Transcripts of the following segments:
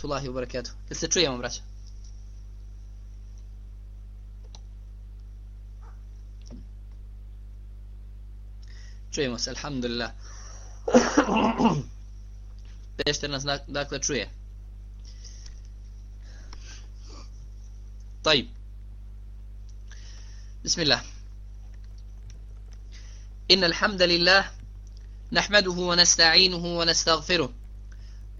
rahmatullahi wa barakatuh. Jel se čujemo, braća? Čujemo se, alhamdulillah. Pešter nas dakle čuje. طيب بسم الله إن الحمد لله نحمده ونستعينه ونستغفره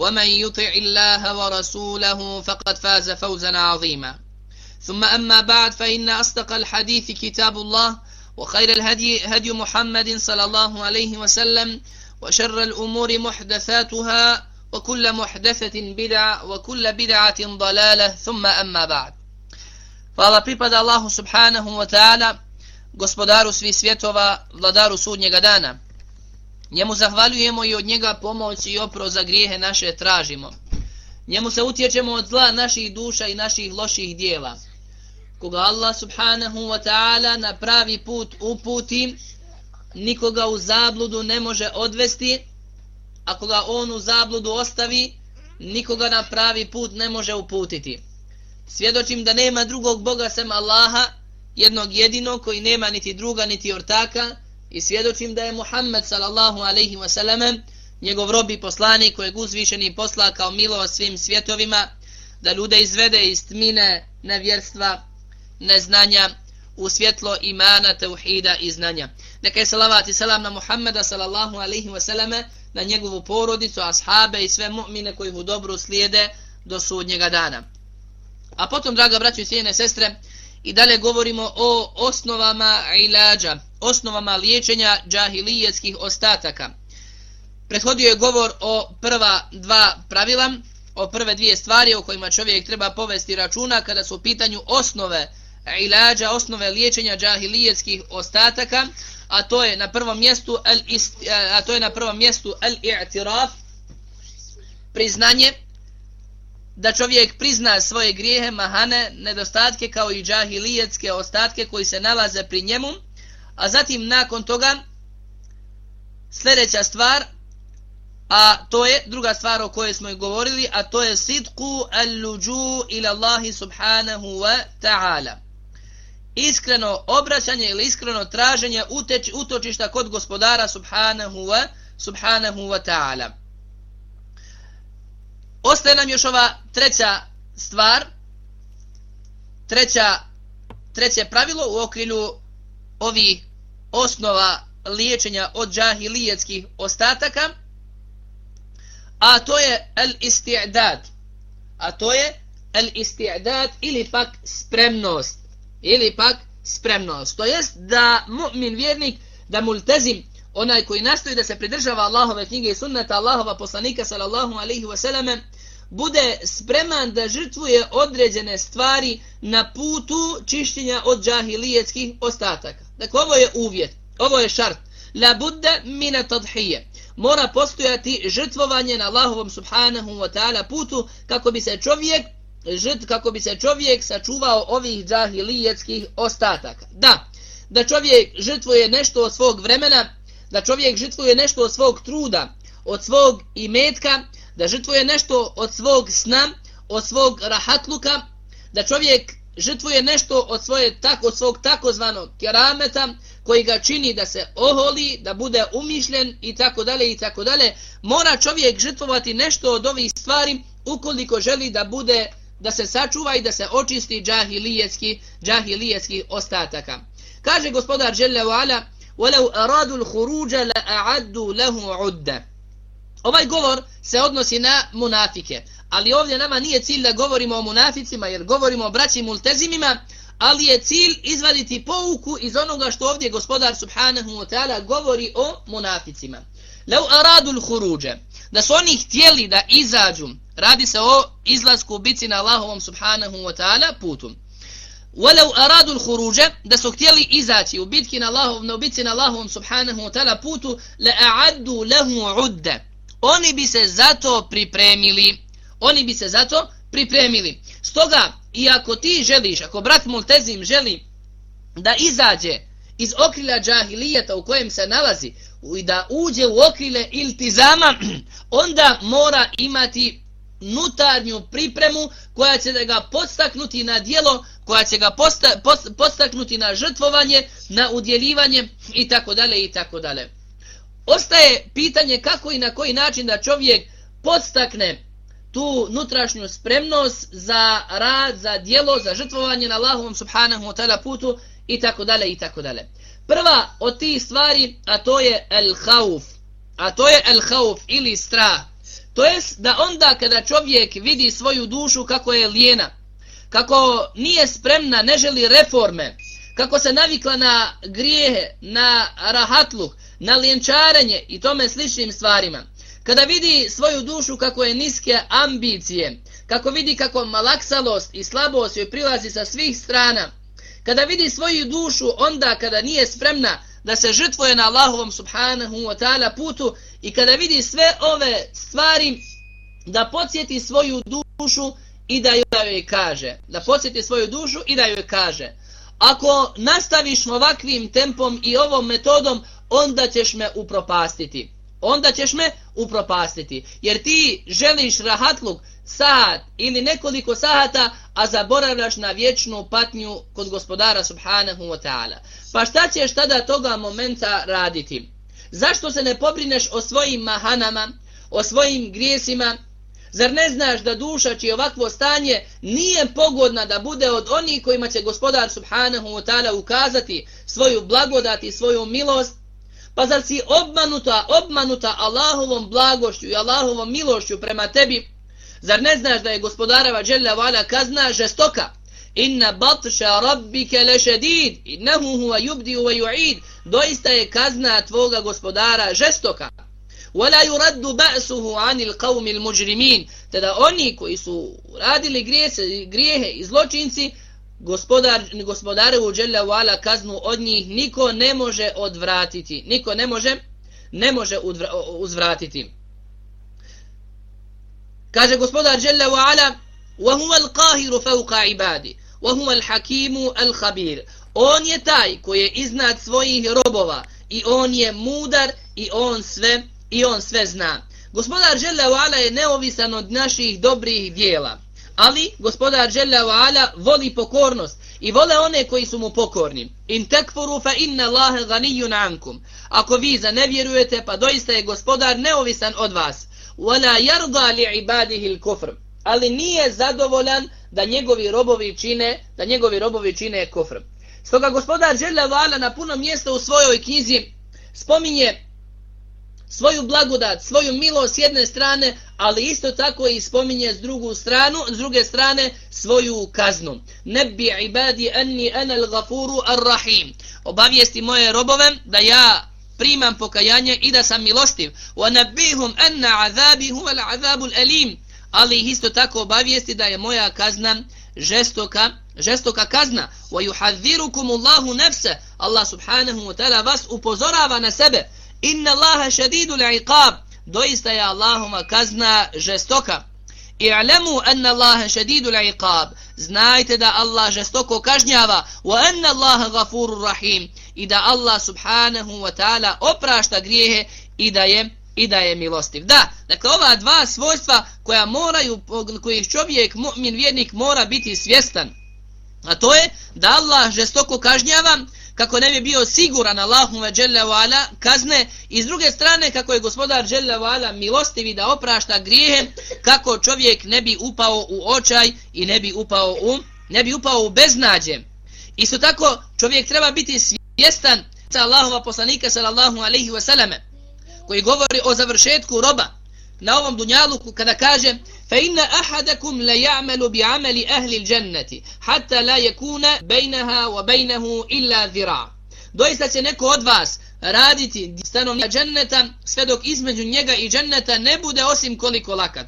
ومن يطع الله ورسوله فقد فاز فوزا عظيما. ثم أما بعد فإن أصدق الحديث كتاب الله وخير الهدي هدي محمد صلى الله عليه وسلم وشر الأمور محدثاتها وكل محدثة بدعة وكل بدعة ضلالة. ثم أما بعد. Hvala pripada subhanahu wa ta'ala, gospodaru svih svjetova, vladaru sudnjega dana. Njemu zahvaljujemo i od njega pomoć i opro za grijehe naše tražimo. Njemu se utječemo od zla naših duša i naših loših dijela. Koga Allah subhanahu wa ta'ala na pravi put uputi, nikoga u zabludu ne može odvesti, a koga on u zabludu ostavi, nikoga na pravi put ne može uputiti. Svjedočim da nema drugog Boga sem Allaha, jednog jedinog koji nema niti druga niti ortaka, i svjedočim da je Muhammed sallallahu alaihi wasallam njegov robi poslanik kojeg uzvišeni posla kao milo svim svjetovima da ljude izvede iz tmine nevjerstva, neznanja u svjetlo imana, tauhida i znanja. Neka je salavat i salam na Muhammeda sallallahu alaihi wasallam na njegovu porodicu, ashabe i sve mu'mine koji mu dobro slijede do sudnjega dana. A potom, draga braćo i sijene sestre, i dalje govorimo o osnovama ilađa, osnovama liječenja džahilijetskih ostataka. Prethodio je govor o prva dva pravila, o prve dvije stvari o kojima čovjek treba povesti računa kada su u pitanju osnove ilađa, osnove liječenja džahilijetskih ostataka, a to je na prvom mjestu al e, a to je na prvom mjestu al-i'tiraf priznanje da čovjek prizna svoje grijehe, mahane, nedostatke kao i džahilijetske ostatke koji se nalaze pri njemu, a zatim nakon toga sljedeća stvar, a to je druga stvar o kojoj smo i govorili, a to je sidku al-luđu ila Allahi subhanahu wa ta'ala. Iskreno obraćanje ili iskreno traženje uteč, utočišta kod gospodara subhanahu wa, subhanahu wa ta'ala. Ostaje nam još ova treća stvar, treća, treće pravilo u okrilju ovih osnova liječenja od džahilijetskih ostataka, a to je el-isti'dad. A to je el-isti'dad ili pak spremnost. Ili pak spremnost. To jest da mu'min vjernik, da multezim, onaj koji nastoji da se pridržava Allahove knjige i sunneta Allahova poslanika sallallahu alaihi wasallam bude spreman da žrtvuje određene stvari na putu čišćenja od džahilijetskih ostataka. Dakle, ovo je uvjet, ovo je šart. La budda mina tadhije. Mora postojati žrtvovanje na Allahovom subhanahu wa ta'ala putu kako bi se čovjek žrt, kako bi se čovjek sačuvao ovih džahilijetskih ostataka. Da, da čovjek žrtvuje nešto od svog vremena, da čovjek žrtvuje nešto od svog truda, od svog imetka, da žrtvuje nešto od svog sna, od svog rahatluka, da čovjek žrtvuje nešto od, svoje, tak, od svog takozvanog kerameta, koji ga čini da se oholi, da bude umišljen i tako dalje i tako dalje, mora čovjek žrtvovati nešto od ovih stvari ukoliko želi da bude da se sačuva i da se očisti džahilijetski, džahilijetski ostataka. Kaže gospodar Žele Ala, وَلَوْ أَرَادُوا الْخُرُوجَ لَأَعَدُّوا لَهُ عُدَّ Ovaj govor se odnosi na munafike, ali ovdje nama nije cilj da govorimo o munaficima, jer govorimo o braći multezimima, ali je cilj izvaditi pouku iz onoga što ovdje gospodar subhanahu wa ta'ala govori o munaficima. لَوْ أَرَادُوا الْخُرُوجَ Da su oni htjeli da izađu, radi se o izlasku u bici na Allahovom subhanahu wa ta'ala putu. ولو ارادوا الخروج ده سوكتيلي ايزاتي وبيتكن الله وبيتكن الله سبحانه وتعالى بوتو لاعدوا له عده oni bi se zato pripremili. Oni bi se zato pripremili. Stoga iako ti želiš ako brat Multezim želi da izađe iz okrila džahilijeta u kojem se nalazi i da uđe u okrile iltizama onda mora imati nutarnju pripremu koja će da ga podstaknuti na dijelo, koja će ga posta, post, podstaknuti na žrtvovanje, na udjeljivanje i tako dalje i tako dalje. Ostaje pitanje kako i na koji način da čovjek podstakne tu nutrašnju spremnost za rad, za dijelo, za žrtvovanje na Allahovom subhanahu wa ta'ala putu i tako dalje i tako dalje. Prva od tih stvari, a to je el hauf, a to je el hauf ili strah. To jest da onda kada čovjek vidi svoju dušu kako je lijena, kako nije spremna, ne želi reforme, kako se navikla na grijehe, na rahatluk, na lijenčarenje i tome sličnim stvarima. Kada vidi svoju dušu kako je niske ambicije, kako vidi kako malaksalost i slabost joj prilazi sa svih strana, kada vidi svoju dušu onda kada nije spremna da se žrtvuje na Allahovom subhanahu wa ta'ala putu i kada vidi sve ove stvari da podsjeti svoju dušu i da joj kaže. Da podsjeti svoju dušu i da joj kaže. Ako nastaviš ovakvim tempom i ovom metodom onda ćeš me upropastiti. Onda ćeš me upropastiti. Jer ti želiš rahatluk sahat ili nekoliko sahata a zaboravljaš na vječnu patnju kod gospodara subhanahu wa ta'ala. Pa šta ćeš tada toga momenta raditi? Zašto se ne pobrineš o svojim mahanama, o svojim grijesima? Zar ne znaš da duša čije ovakvo stanje nije pogodna da bude od onih kojima će gospodar subhanahu wa ta'ala ukazati svoju blagodat i svoju milost? Pa zar si obmanuta, obmanuta Allahovom blagošću i Allahovom milošću prema tebi? Zar ne znaš da je gospodarava dželja vala kazna žestoka? Inna batša rabbike lešedid, innahu huwa yubdi wa yu'id doista je kazna tvoga gospodara žestoka. Wala yuraddu ba'suhu 'anil qaumil mujrimin. Tada oni koji su radili grijehe, grijehe i zločinci, gospodar gospodare u dželja vala kaznu od njih niko ne može odvratiti. Niko ne može ne može uzvratiti. Kaže gospodar dželja vala "Wa huwa al-qahiru 'ibadi, wa huwa al-hakimu al-khabir." On je taj koji je iznad svojih robova i on je mudar i on sve i on sve zna. Gospodar Ala je neovisan od naših dobrih dijela. Ali gospodar Ala voli pokornost i vole one koji su mu pokorni. In tekfuru fa inna Allahe ganijun ankum. Ako vi zanevjerujete, pa doista je gospodar neovisan od vas. Wala yarda li ibadihi al-kufr. Ali nije zadovoljan da njegovi robovi čine, da njegovi robovi čine kofr. Stoga gospodar Žele Vala na puno mjesta u svojoj knjizi spominje svoju blagodat, svoju milost s jedne strane, ali isto tako i spominje s drugu stranu, s druge strane svoju kaznu. Nebi ibadi anni ana al-gafuru ar-rahim. Obavijesti moje robove da ja primam pokajanje i da sam milostiv. Wa nabihum anna azabi huwa al-azabu al-alim. Ali isto tako obavijesti da je moja kazna žestoka žestoka kazna. Wa اللَّهُ Allahu nafsa. Allah subhanahu wa ta'ala vas upozorava na sebe. Inna Allaha shadidul iqab. Doista je Allahuma kazna žestoka. I'lamu anna Allaha shadidul iqab. Znajte da Allah žestoko kažnjava. Wa anna Allaha ghafurur rahim. I da Allah subhanahu wa ta'ala oprašta grijehe i da je i da je milostiv. Da, dakle ova dva svojstva koja moraju, kojih čovjek, mu'min, vjernik mora biti svjestan. A to je da Allah žestoko kažnjava kako ne bi bio siguran Allahume dželle vala kazne i s druge strane kako je gospodar dželle ala milostivi da oprašta grijehe kako čovjek ne bi upao u očaj i ne bi upao u ne bi upao u beznađe. Isto tako čovjek treba biti svjestan Allahova poslanika sallallahu alaihi wasallam koji govori o završetku roba na ovom dunjaluku kada kaže fa inna ahadakum la ya'malu bi amali ahli al-jannati hatta la yakuna bainaha wa bainahu illa dhira' doista će neko od vas raditi stanovnika dženneta sve dok između njega i dženneta ne bude osim koliko lakat.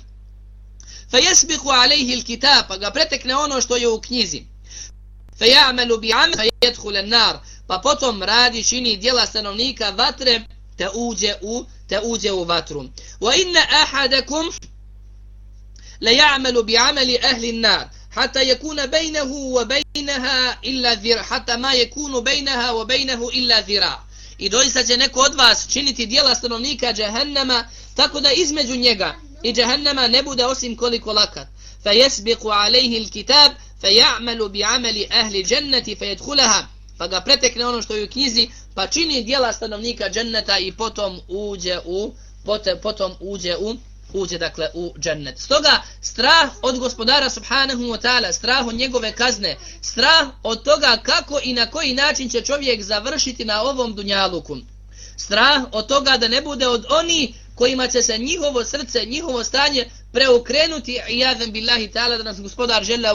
Fa jesbiku alejhi il-kitab, pa ga pretekne ono što je u knjizi. Fa ya'malu bi amal, fa an-nar, pa potom radi čini djela stanovnika vatre, te uđe u, te uđe u vatru. Wa inna ahadakum la ya'malu bi amali ahli an-nar hatta yakuna baynahu wa baynaha illa dhira hatta ma yakunu baynaha wa baynahu illa dhira i doista će neko od vas činiti dijela stanovnika džehennema tako da između njega i džehennema ne bude osim koliko lakat. Fa jesbiku alejhi il kitab fa ja'malu bi amali ahli jannati fa jedhulaha pa ga pretekne ono što je u knjizi pa čini dijela stanovnika dženneta i potom uđe u potom uđe u uđe dakle u džennet. Stoga strah od gospodara subhanahu wa ta'ala, strah od njegove kazne, strah od toga kako i na koji način će čovjek završiti na ovom dunjaluku. Strah od toga da ne bude od oni kojima će se njihovo srce, njihovo stanje preukrenuti i jadem billahi ta'ala da nas gospodar žele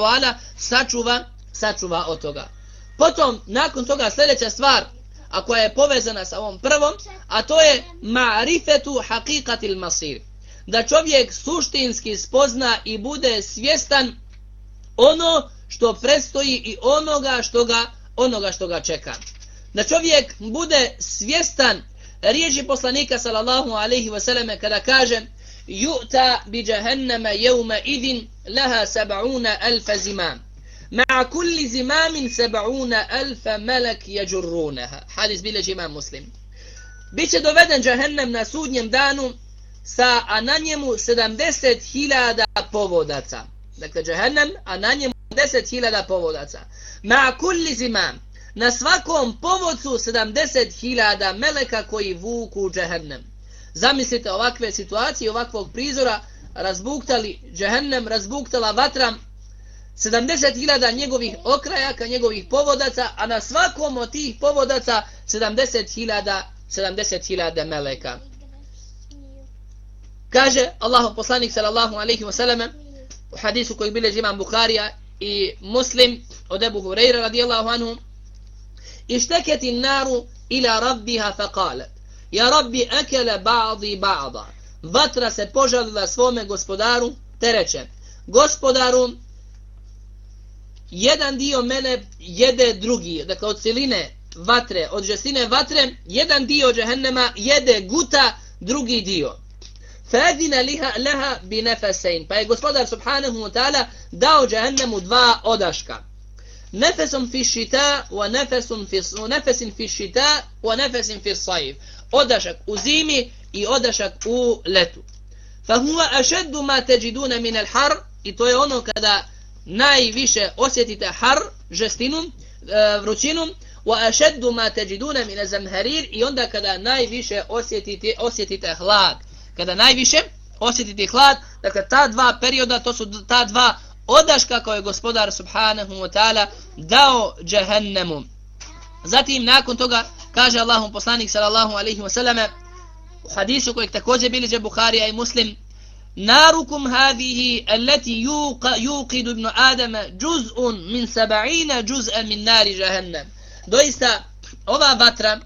sačuva, sačuva od toga. Potom, nakon toga sljedeća stvar, a koja je povezana sa ovom prvom, a to je ma'rifetu haqiqatil masir da čovjek suštinski spozna i bude svjestan ono što prestoji i onoga što ga, onoga što ga čeka. Da čovjek bude svjestan riječi poslanika sallallahu alaihi wasallam kada kaže yu'ta bi jahannama yawma idin laha sab'una alfa zimam Ma kulli zimamin sab'una alfa malak yajurrunaha hadis bileži imam muslim biće doveden džahennem na sudnjem danu sa, a na njemu 70.000 povodaca. Dakle, džahennem, a na njemu 70.000 povodaca. Ma kulli zimam, na svakom povodcu 70.000 meleka koji vuku džahennem. Zamislite ovakve situacije, ovakvog prizora, razbuktali džehennem, razbuktala vatra, 70.000 njegovih okrajaka, njegovih povodaca, a na svakom od tih povodaca 70.000 70 meleka. Kaže Allahu poslanik sallallahu alejhi ve sellem u hadisu koji bilježi imam Buharija i Muslim od Abu Hurajra radijallahu anhu اشتكت النار إلى ربها فقالت يا ربي أكل بعضي بعضا vatra se požalila svome gospodaru te reče gospodaru jedan dio mene jede drugi dakle od siline vatre od žestine vatre jedan dio džehennema jede guta drugi dio Fadina liha leha bi nefesein. Pa je gospodar subhanahu wa ta'ala dao džehennemu dva odaška. Nefesom fi šita wa nefesom fi nefesin fi šita wa nefesin fi sajf. Odašak u zimi i odašak u letu. Fa huwa ashaddu ma teđiduna min al-har i to je ono kada najviše osjetite har, žestinu, vrućinom, vrućinu, wa ashaddu ma tajiduna min az-zamharir i onda kada najviše osjetite osjetite hlad kada najviše osjetite hlad, dakle ta dva perioda, to su ta dva odaška koje je gospodar subhanahu wa ta'ala dao džahennemu. Zatim nakon toga kaže Allahum poslanik sallallahu alaihi wa sallam u hadisu kojeg također bilježe Bukharija i Muslim narukum hadihi allati yuqidu ibn Adam juz'un min sab'ina juz'an min nari jahannam. Doista ova vatra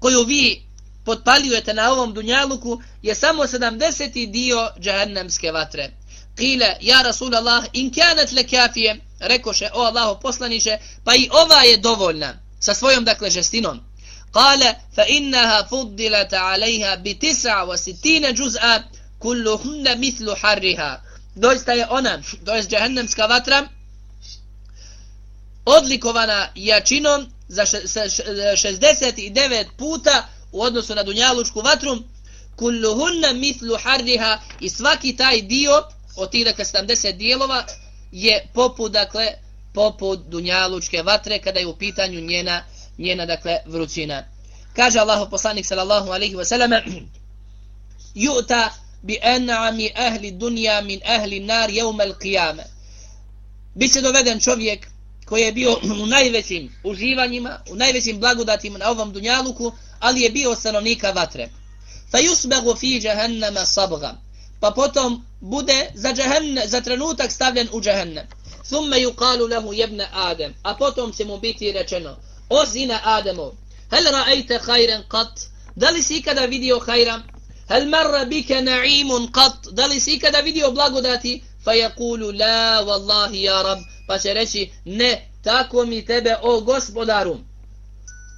koju vi potpaljujete na ovom dunjaluku je samo 70. dio džahannamske vatre. Kile, ja Rasulallah, in kanat le kafije, rekoše, o Allaho poslaniše, pa i ova je dovoljna, sa svojom, dakle, žestinom. Kale, fa innaha fuddilata alejha bi tisa wa sitine džuz'a, kullu hunna mitlu harriha. Doista je ona, to je džehennemska vatra, odlikovana jačinom za 69 puta u odnosu na dunjalučku vatru kulluhunna mislu harriha i svaki taj dio od tih dakle 70 dijelova je poput dakle poput dunjalučke vatre kada je u pitanju njena njena dakle vrućina kaže Allahu poslanik sallallahu alejhi ve selleme: yu'ta bi an'ami ahli dunya min ahli nar yawm al-qiyamah biće doveden čovjek koji je bio u najvećim uživanjima, u najvećim blagodatima na ovom dunjaluku, ali je bio stanovnika vatre. Fa yusbaghu fi jahannama sabgha. Pa potom bude za džahenne, za trenutak stavljen u džahenne. Thumma yuqalu lahu ibn Adam. A potom će mu biti rečeno: O sine Ademo, hal ra'aita khayran qat? Da li si ikada vidio khayra? Hal marra bika na'imun qat? Da li si ikada vidio blagodati? Fa yaqulu la wallahi ya rab. Pa će reći: Ne, tako mi tebe o gospodaru.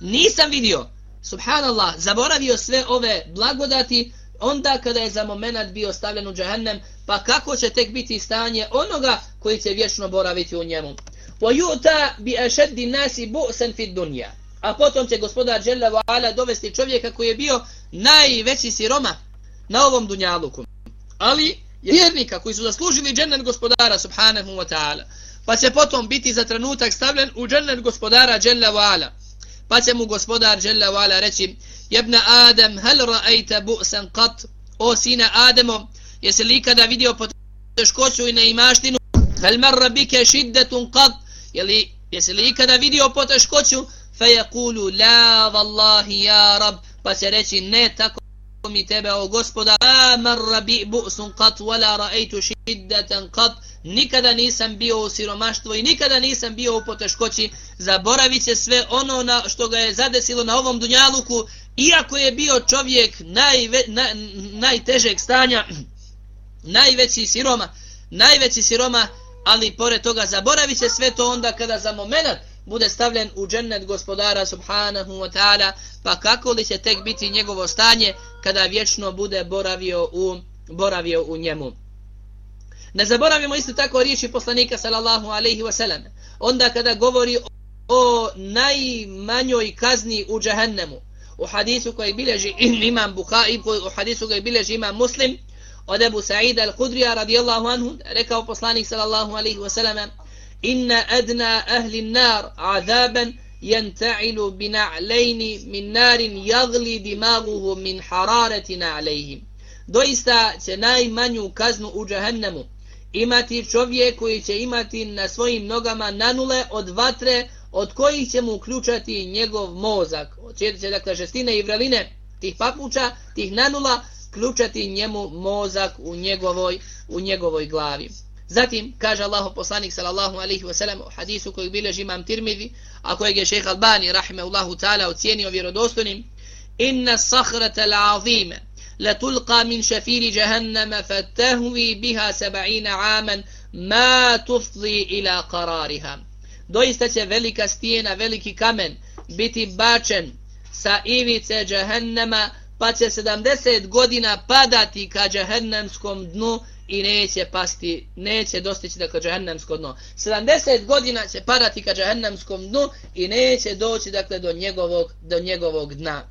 Nisam vidio. Subhanallah, zaboravio sve ove blagodati onda kada je za moment bio stavljen u džahennem, pa kako će tek biti stanje onoga koji će vječno boraviti u njemu. وَيُؤْتَا بِأَشَدِّ النَّاسِ بُؤْسًا فِي الدُّنْيَا A potom će gospodar Jalla wa Ala dovesti čovjeka koji je bio najveći siroma na ovom dunjaluku. Ali vjernika koji su zaslužili džennet gospodara subhanahu wa ta'ala. Pa će potom biti za trenutak stavljen u džennet gospodara Jalla wa Ala. Pa će mu gospodar Jalla wa Ala reći Jebna Adem, hel ra'ajta bu'san qat? O sina Ademo, jesi li ikada vidio poteškoću i neimaštinu? Hel marra bike šiddetun qat? Jeli, jesi li ikada vidio poteškoću? Fe la vallahi ja rab. Pa će reći ne tako mi tebe o gospoda. La marra bi bu'sun qat, wala ra'ajtu šiddetan qat. Nikada nisam bio u siromaštvu i nikada nisam bio u poteškoći. Zaboravit će sve ono na što ga je zadesilo na ovom dunjaluku iako je bio čovjek najve, na, najtežeg stanja, najveći siroma, najveći siroma, ali pored toga zaboravit će sve to onda kada za moment bude stavljen u džennet gospodara subhanahu wa ta'ala, pa kako li će tek biti njegovo stanje kada vječno bude boravio u, boravio u njemu. Ne zaboravimo isto tako riječi poslanika sallallahu alaihi wasallam. onda kada govori o najmanjoj kazni u džahennemu, u hadisu koji bileži imam Bukhari, u hadisu koji bileži imam Muslim, od Ebu Sa'ida al-Qudrija radijallahu anhu, rekao poslanik sallallahu alaihi wasallam, inna adna ahli nar azaban yanta'ilu bina'lejni min narin jagli dimaguhu min harareti na'lejhim. Doista će najmanju kaznu u džahennemu imati čovjek koji će imati na svojim nogama nanule od vatre od kojih će mu uključati njegov mozak. Od će, dakle, žestine i vreline tih papuča, tih nanula, ključati njemu mozak u njegovoj, u njegovoj glavi. Zatim kaže Allahu poslanik sallallahu alejhi ve sellem u hadisu koji bilježi Imam Tirmizi, a kojeg je Šejh Albani rahimehullahu taala ocjenio vjerodostojnim, inna sahrata al-azima la tulqa min shafir jahannama fatahwi biha 70 aman ma tufzi ila qarariha. Doista će velika stijena, veliki kamen biti bačen sa ivice džehennema, pa će 70 godina padati ka džehennemskom dnu i neće pasti, neće dostići dakle džahennemsko dno. 70 godina će padati ka džahennemskom dnu i neće doći dakle do njegovog, do njegovog dna.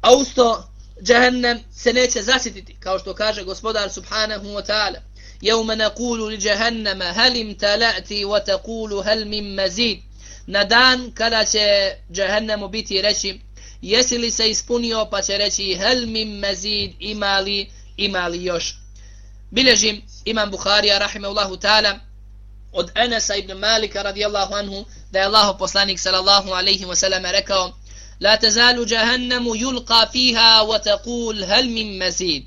A usto džahennem se neće zasititi, kao što kaže gospodar subhanahu wa ta'ala. يوم نقول لجهنم هل امتلأت وتقول هل من مزيد na dan kada će džahennemu biti reći jesi li se ispunio pa će reći hel mim mezid imali imali još biležim imam Bukharija rahimahullahu ta'ala od Enesa ibn Malika radijallahu anhu da je Allah poslanik sallallahu alaihi wasallam rekao la tezalu jahannamu yulqa fiha wa taqul hal min mazid.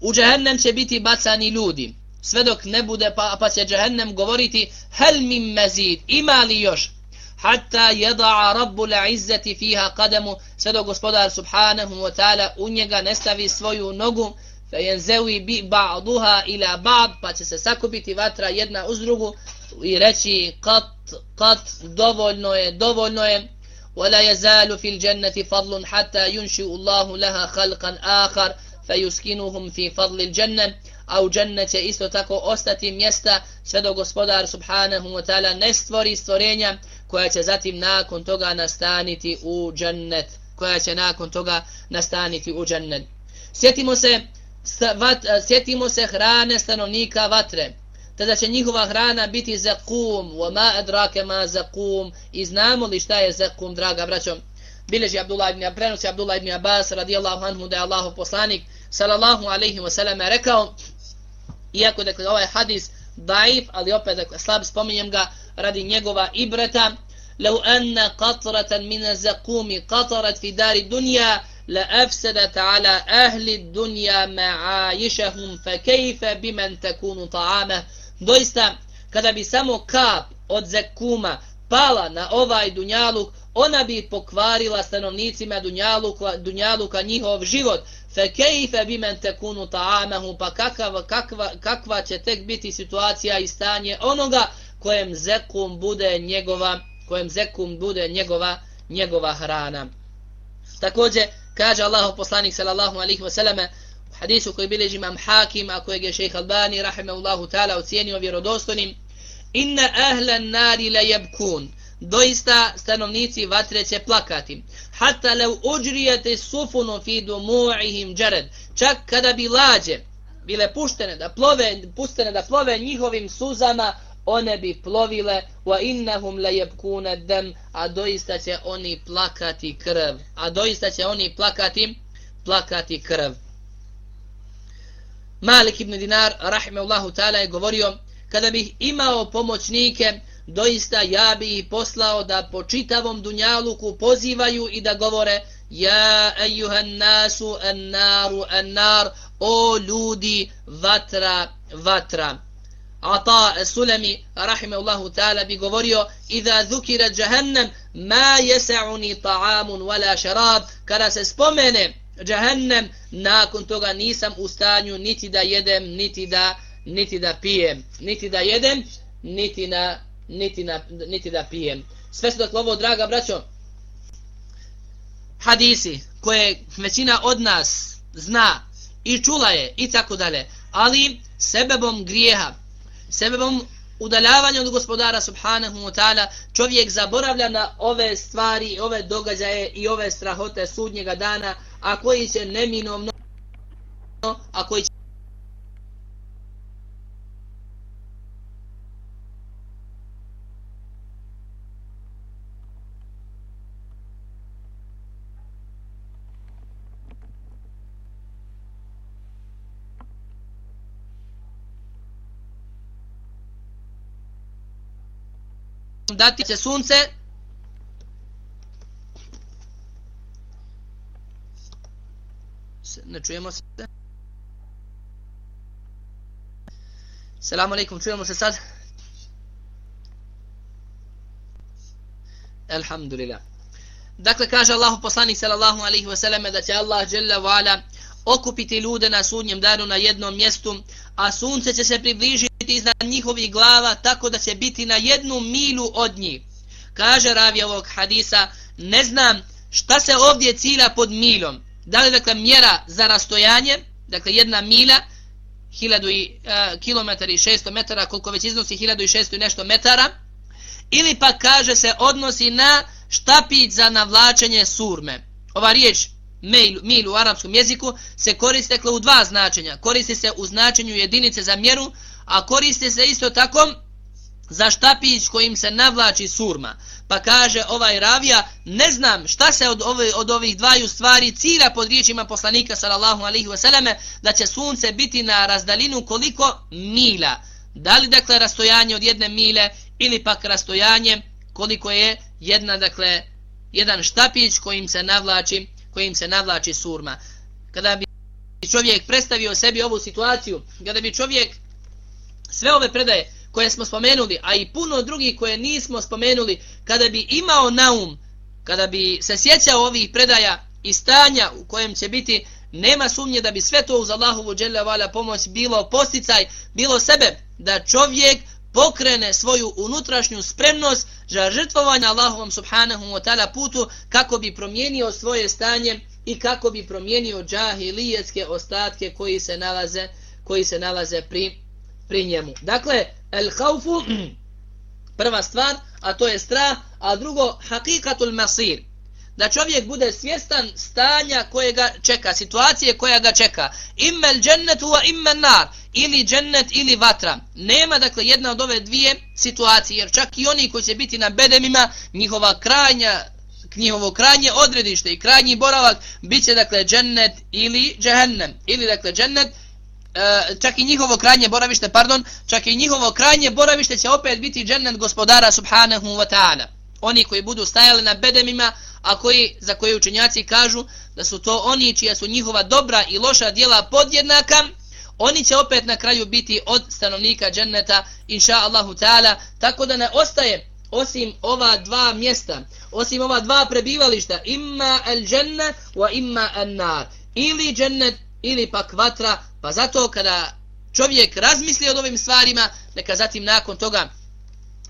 u jahannam će biti bacani ljudi. Sve dok ne bude pa, pa će jahannam govoriti hal min mazid ima li još? Hatta yada'a rabbul izzati fiha qadamu. Sve dok gospodar subhanahu wa ta'ala u njega ne stavi svoju nogu fe jenzewi bi ba'duha ila ba'd pa će se sakupiti vatra jedna uz drugu i reći kat, kat, dovoljno je, dovoljno je ولا يزال في الجنة فضل حتى ينشئ الله لها خلقا آخر فيسكنهم في فضل الجنة a u džennet će isto tako ostati mjesta sve do gospodar subhanahu wa ta'ala ne stvori stvorenja koja će zatim nakon toga nastaniti u džennet koja će nakon toga nastaniti u džennet sjetimo se vat, sjetimo se hrane stanovnika vatre tada će njihova hrana biti zakum wa ma adrake ma zakum i znamo li šta je zakum draga braćo bileži Abdullah ibn prenosi Abdullah ibn Abbas radijallahu anhu da je Allahov poslanik sallallahu alaihi wa sallam rekao iako dakle ovaj hadis daif, ali opet dakle slab spominjem ga, radi njegova ibreta لو أن قطرة من الزقوم قطرت في دار الدنيا لأفسدت على أهل الدنيا معايشهم فكيف بمن تكون طعامه doista kada bi samo kap od zekuma pala na ovaj dunjaluk ona bi pokvarila stanovnicima dunjaluka, dunjaluka njihov život fe kejfe bimen tekunu ta'amahu pa kakva, kakva, kakva će tek biti situacija i stanje onoga kojem zekum bude njegova kojem zekum bude njegova njegova hrana također kaže Allahov poslanik sallallahu alaihi wa sallam u hadisu koji bilježi imam hakim a kojeg je šejh Albani rahimehullahu ta'ala ocijenio vjerodostojnim inna ahlan nari la yabkun. Doista stanovnici vatre će plakati. Hatta law ujriyat sufunu fi dumu'ihim jarad čak kada bi lađe bile puštene da plove pustene da plove njihovim suzama one bi plovile wa innahum la yabkuna dam a doista će oni plakati krv. A doista će oni plakati plakati krv. Malik ibn Dinar rahimehullahu taala je govorio kada bih imao pomoćnike doista ja bi ih poslao da po čitavom dunjaluku pozivaju i da govore ja ejuhan nasu an naru an nar o ljudi vatra vatra. Ata Sulemi rahimehullahu ta'ala bi govorio Iza dhukira jahannam ma jesa'uni ta'amun wala šarab Kada se spomene jahannam nakon toga nisam u stanju niti da jedem niti da niti da pijem. Niti da jedem niti na niti, na, niti da pijem. Sve su dakle ovo draga braćo hadisi koje većina od nas zna i čula je i tako dalje ali sebebom grijeha sebebom udaljavanja od gospodara subhanahu wa ta'ala čovjek zaboravlja na ove stvari, ove događaje i ove strahote sudnjega dana, a koji će neminovno a koji će dati se sunce. Ne čujemo se. Selamu alaikum, čujemo se sad. Alhamdulillah. Dakle, kaže Allah poslanik sallallahu alaihi wasallam da će Allah jalla wa okupiti ljude na sudnjem danu na jednom mjestu, a sunce će se približiti iznad njihovih glava tako da će biti na jednu milu od njih. Kaže ravi ovog hadisa, ne znam šta se ovdje cilja pod milom. Da li dakle mjera za rastojanje, dakle jedna mila, 1000 km i e, 600 metara, koliko već iznosi 1600 i nešto metara, ili pa kaže se odnosi na štapić za navlačenje surme. Ova riječ mil, mil u arapskom jeziku se koriste dakle, u dva značenja. Koristi se u značenju jedinice za mjeru, a koriste se isto tako za štapić kojim se navlači surma. Pa kaže ovaj ravija, ne znam šta se od, ove, od ovih dvaju stvari cira pod riječima poslanika sallallahu alaihi wasallam da će sunce biti na razdalinu koliko mila. Da li dakle rastojanje od jedne mile ili pak rastojanje koliko je jedna dakle jedan štapić kojim se navlači kojim se navlači surma. Kada bi čovjek predstavio sebi ovu situaciju, kada bi čovjek sve ove predaje koje smo spomenuli, a i puno drugih koje nismo spomenuli, kada bi imao naum, kada bi se sjećao ovih predaja i stanja u kojem će biti, nema sumnje da bi sve to uz Allahovu dželjavala pomoć bilo posticaj, bilo sebe, da čovjek pokrene svoju unutrašnju spremnost za žrtvovanje Allahovom subhanahu wa ta'ala putu kako bi promijenio svoje stanje i kako bi promijenio džahilijetske ostatke koji se nalaze koji se nalaze pri pri njemu. Dakle, el haufu, prva stvar, a to je strah, a drugo, hakikatul masir. Da čovjek bude svjestan stanja koje ga čeka, situacije koja ga čeka. Immel džennetu wa immel nar, ili džennet ili vatra. Nema, dakle, jedna od ove dvije situacije, jer čak i oni koji će biti na bedemima, njihova krajnja, njihovo krajnje odredište i krajnji boravak, bit će, dakle, džennet ili džehennem. Ili, dakle, džennet e, čak i njihovo krajnje boravište, pardon, čak i njihovo krajnje boravište će opet biti džennet gospodara subhanahu wa ta'ala. Oni koji budu stajali na bedemima, a koji, za koje učenjaci kažu da su to oni čija su njihova dobra i loša dijela podjednaka, oni će opet na kraju biti od stanovnika dženneta, inša Allahu ta'ala, tako da ne ostaje osim ova dva mjesta, osim ova dva prebivališta, imma el dženne wa imma el nar, ili džennet ili pak vatra, pa zato kada čovjek razmisli o ovim stvarima, neka zatim nakon toga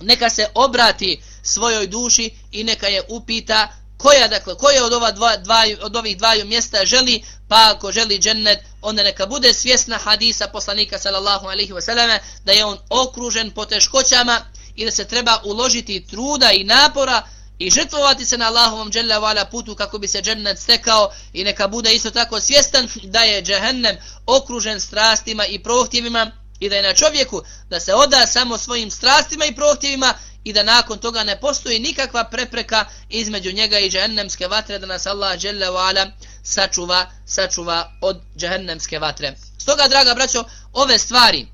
neka se obrati svojoj duši i neka je upita koja dakle koje od ova dva, dva od ovih dvaju mjesta želi pa ako želi džennet onda neka bude svjesna hadisa poslanika sallallahu alejhi ve selleme da je on okružen poteškoćama i da se treba uložiti truda i napora i žrtvovati se na Allahovom dželjavala putu kako bi se džennet stekao i neka bude isto tako svjestan da je džehennem okružen strastima i prohtjevima i da je na čovjeku da se oda samo svojim strastima i prohtjevima i da nakon toga ne postoji nikakva prepreka između njega i džehennemske vatre da nas Allah dželjavala sačuva, sačuva od džehennemske vatre. Stoga, draga braćo, ove stvari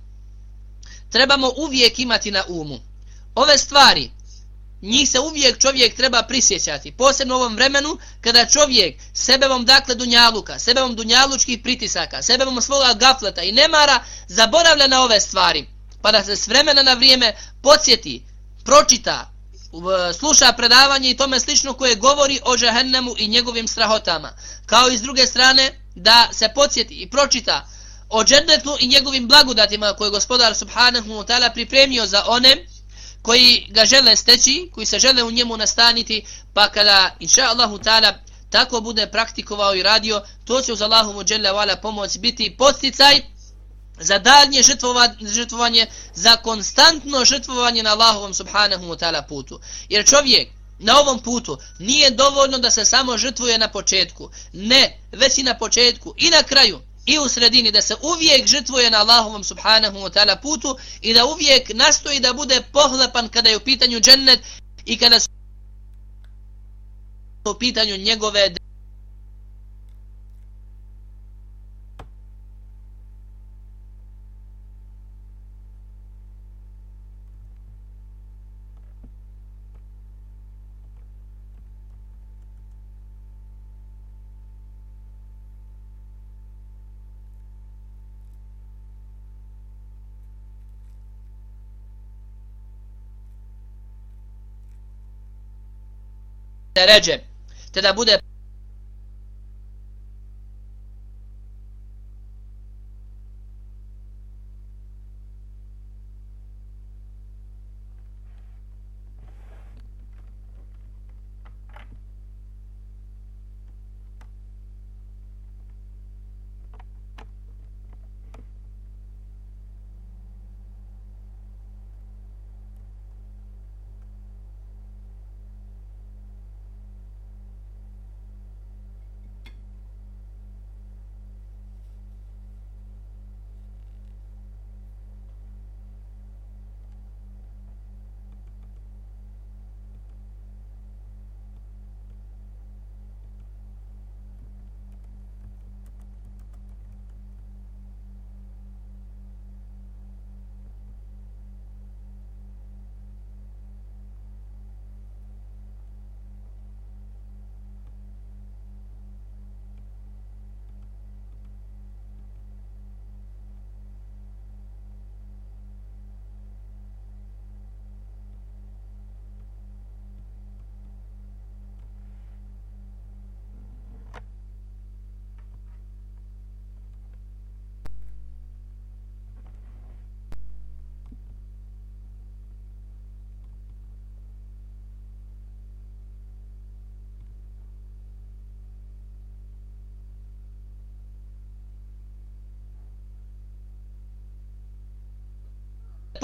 trebamo uvijek imati na umu. Ove stvari njih se uvijek čovjek treba prisjećati, posebno u ovom vremenu kada čovjek sebevom dakle dunjaluka, sebevom dunjalučkih pritisaka, sebevom svoga gafleta i nemara zaboravlja na ove stvari, pa da se s vremena na vrijeme podsjeti, pročita, e, sluša predavanje i tome slično koje govori o žahennemu i njegovim strahotama, kao i s druge strane da se podsjeti i pročita o džennetu i njegovim blagodatima koje gospodar subhanahu wa ta'ala pripremio za one koji ga žele steći, koji se žele u njemu nastaniti, pa kada, inša Allahu ta'ala, tako bude praktikovao i radio, to će uz Allahovu dželevala pomoć biti posticaj za daljnje žrtvovanje, za konstantno žrtvovanje na Allahovom subhanahu wa ta'ala putu. Jer čovjek na ovom putu nije dovoljno da se samo žrtvuje na početku. Ne, već i na početku i na kraju i u sredini da se uvijek žrtvuje na Allahovom subhanahu wa ta'ala putu i da uvijek nastoji da bude pohlepan kada je u pitanju džennet i kada su u pitanju njegove ređe, te da bude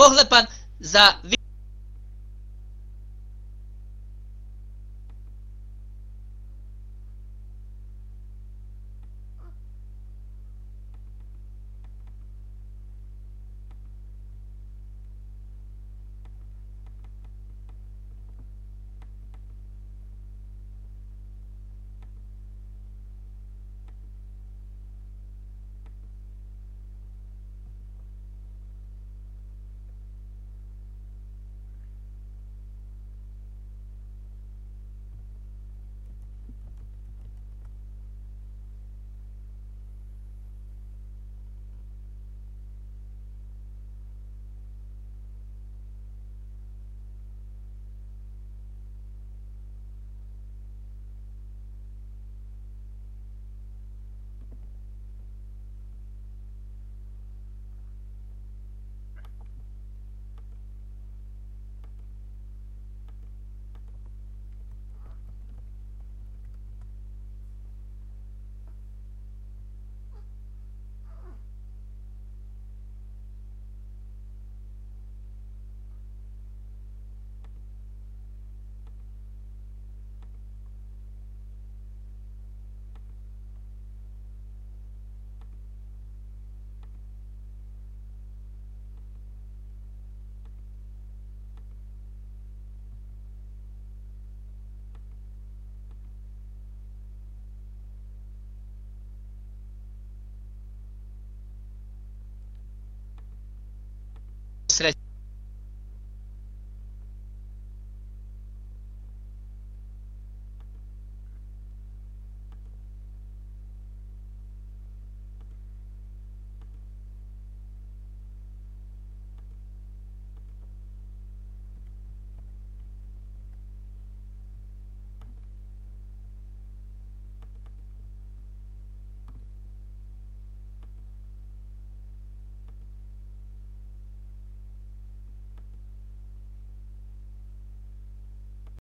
pohlepan za